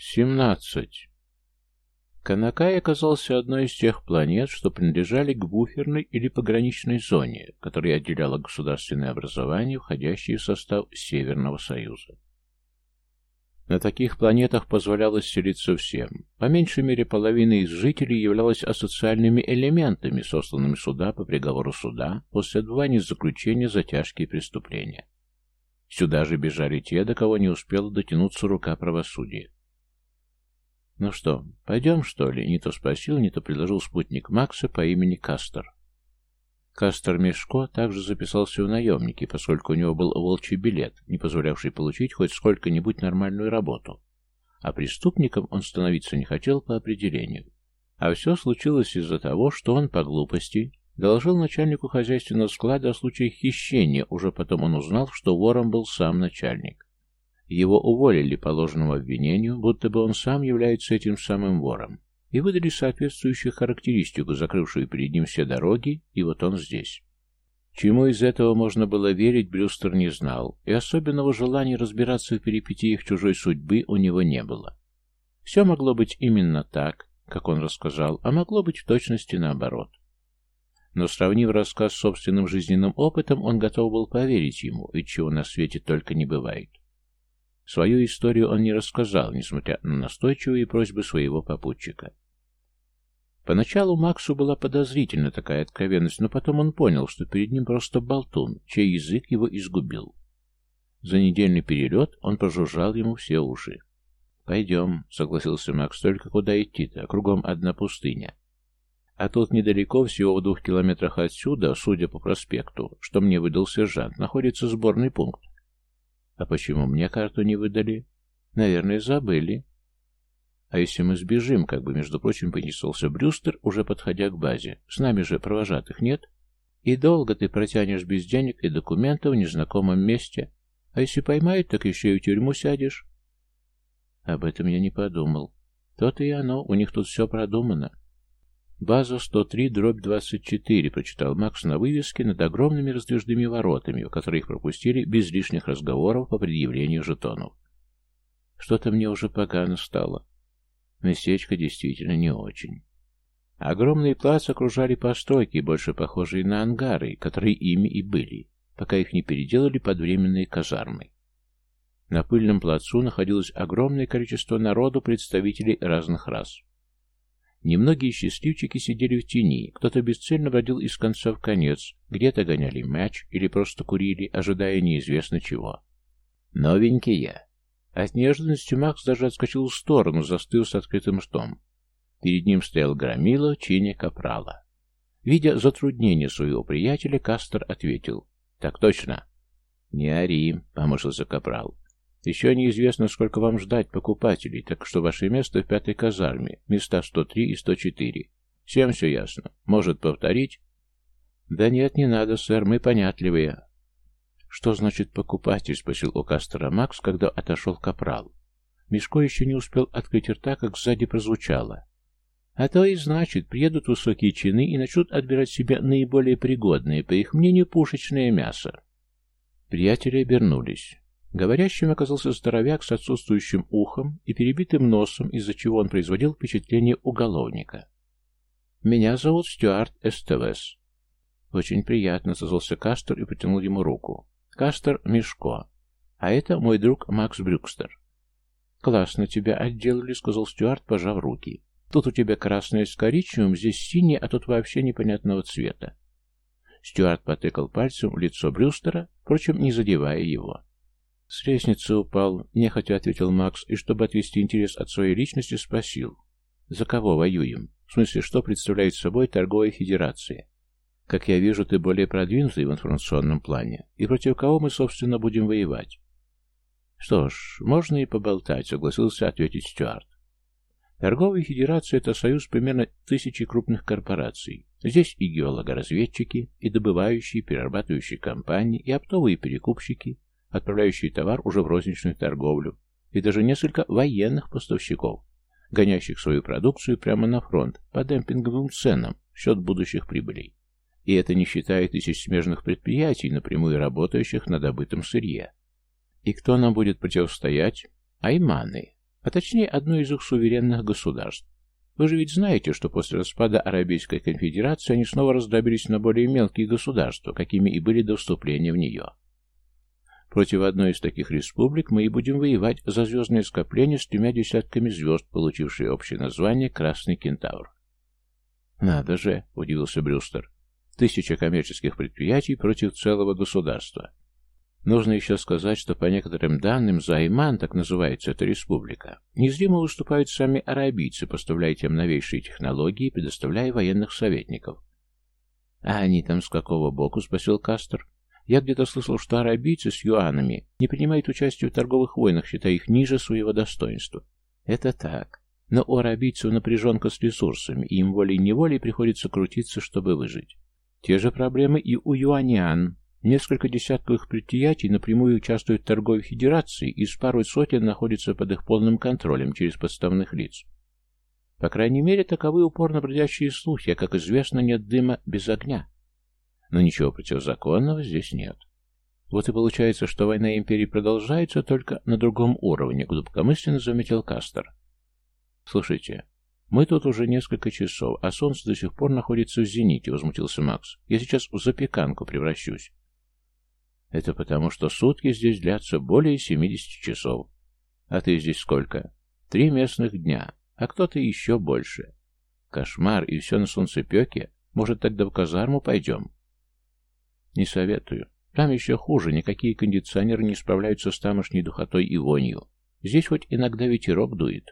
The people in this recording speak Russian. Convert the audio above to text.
Семнадцать. Канакай оказался одной из тех планет, что принадлежали к буферной или пограничной зоне, которая отделяла государственное образование, входящее в состав Северного Союза. На таких планетах позволялось селиться всем. По меньшей мере половина из жителей являлась асоциальными элементами, сосланными суда по приговору суда после отбывания заключения за тяжкие преступления. Сюда же бежали те, до кого не успела дотянуться рука правосудия. «Ну что, пойдем, что ли?» — не то спросил, не то предложил спутник Макса по имени Кастер. Кастер Мешко также записался в наемники, поскольку у него был волчий билет, не позволявший получить хоть сколько-нибудь нормальную работу. А преступником он становиться не хотел по определению. А все случилось из-за того, что он по глупости доложил начальнику хозяйственного склада о случае хищения, уже потом он узнал, что вором был сам начальник. Его уволили по ложному обвинению, будто бы он сам является этим самым вором и выдали соответствующую характеристику, закрывшую перед ним все дороги, и вот он здесь. Чему из этого можно было верить, Брюстер не знал, и особенного желания разбираться в перипетиях чужой судьбы у него не было. Все могло быть именно так, как он рассказал, а могло быть в точности наоборот. Но сравнив рассказ с собственным жизненным опытом, он готов был поверить ему, ведь чего на свете только не бывает. Свою историю он не рассказал, несмотря на настойчивые просьбы своего попутчика. Поначалу Максу была подозрительна такая откровенность, но потом он понял, что перед ним просто болтун, чей язык его изгубил. За недельный перелет он прожужжал ему все уши. «Пойдем», — согласился Макс, — «только куда идти-то? Кругом одна пустыня». А тут недалеко, всего в двух километрах отсюда, судя по проспекту, что мне выдал сержант, находится сборный пункт. А почему мне карту не выдали? Наверное, забыли. А если мы сбежим, как бы, между прочим, понесался Брюстер, уже подходя к базе. С нами же провожатых нет. И долго ты протянешь без денег и документов в незнакомом месте. А если поймают, так еще и в тюрьму сядешь. Об этом я не подумал. То-то и оно, у них тут все продумано. «База 103, дробь 24», — прочитал Макс на вывеске над огромными раздвижными воротами, в их пропустили без лишних разговоров по предъявлению жетонов. Что-то мне уже погано стало. Местечко действительно не очень. Огромный плац окружали постройки, больше похожие на ангары, которые ими и были, пока их не переделали под временные казармы. На пыльном плацу находилось огромное количество народу представителей разных рас. Немногие счастливчики сидели в тени, кто-то бесцельно бродил из конца в конец, где-то гоняли мяч или просто курили, ожидая неизвестно чего. Новенькие. От неожиданности Макс даже отскочил в сторону, застыв с открытым ртом. Перед ним стоял громила в чине капрала. Видя затруднение своего приятеля, Кастер ответил. «Так точно». «Не ори», — помышлился капрал. Еще неизвестно, сколько вам ждать покупателей, так что ваше место в пятой казарме, места 103 и 104. Всем все ясно. Может повторить? Да нет, не надо, сэр, мы понятливые. Что значит покупатель? Спросил у Кастера Макс, когда отошел капрал. Мешко еще не успел открыть рта, как сзади прозвучало. А то и значит, приедут высокие чины и начнут отбирать себе наиболее пригодное, по их мнению, пушечное мясо. Приятели обернулись. Говорящим оказался здоровяк с отсутствующим ухом и перебитым носом, из-за чего он производил впечатление уголовника. «Меня зовут Стюарт Эстевес». «Очень приятно», — созвался Кастер и протянул ему руку. «Кастер Мешко. А это мой друг Макс Брюкстер». «Классно тебя отделали», — сказал Стюарт, пожав руки. «Тут у тебя красное с коричневым, здесь синее, а тут вообще непонятного цвета». Стюарт потыкал пальцем в лицо Брюстера, впрочем, не задевая его. «С лестницы упал», — нехотя ответил Макс, и, чтобы отвести интерес от своей личности, спросил. «За кого воюем? В смысле, что представляет собой торговая федерация? Как я вижу, ты более продвинутый в информационном плане. И против кого мы, собственно, будем воевать?» «Что ж, можно и поболтать», — согласился ответить Стюарт. Торговая федерация – это союз примерно тысячи крупных корпораций. Здесь и геологоразведчики, и добывающие, перерабатывающие компании, и оптовые перекупщики, отправляющие товар уже в розничную торговлю, и даже несколько военных поставщиков, гонящих свою продукцию прямо на фронт по демпинговым ценам в счет будущих прибылей. И это не считая тысяч смежных предприятий, напрямую работающих на добытом сырье. И кто нам будет противостоять? Айманы. а точнее одно из их суверенных государств. Вы же ведь знаете, что после распада Арабийской конфедерации они снова раздробились на более мелкие государства, какими и были до вступления в нее. Против одной из таких республик мы и будем воевать за звездное скопление с тремя десятками звезд, получившие общее название «Красный кентавр». «Надо же!» — удивился Брюстер. «Тысяча коммерческих предприятий против целого государства. Нужно еще сказать, что по некоторым данным Займан, так называется эта республика, незримо выступают сами арабийцы, поставляя тем новейшие технологии и предоставляя военных советников. «А они там с какого боку?» — спросил Кастер. «Я где-то слышал, что арабийцы с юанами не принимают участие в торговых войнах, считая их ниже своего достоинства». «Это так. Но у арабийцев напряженка с ресурсами, и им волей-неволей приходится крутиться, чтобы выжить. Те же проблемы и у юаниан, Несколько десятков их предприятий напрямую участвуют в торговой федерации, и с парой сотен находятся под их полным контролем через подставных лиц. По крайней мере, таковы упорно бродящие слухи, а, как известно, нет дыма без огня. Но ничего противозаконного здесь нет. Вот и получается, что война империи продолжается только на другом уровне, глубокомысленно заметил Кастер. Слушайте, мы тут уже несколько часов, а солнце до сих пор находится в зените, возмутился Макс. Я сейчас в запеканку превращусь. Это потому, что сутки здесь длятся более 70 часов. А ты здесь сколько? Три местных дня, а кто-то еще больше. Кошмар, и все на солнцепеке? Может, тогда в казарму пойдем? Не советую. Там еще хуже, никакие кондиционеры не справляются с тамошней духотой и вонью. Здесь хоть иногда ветерок дует.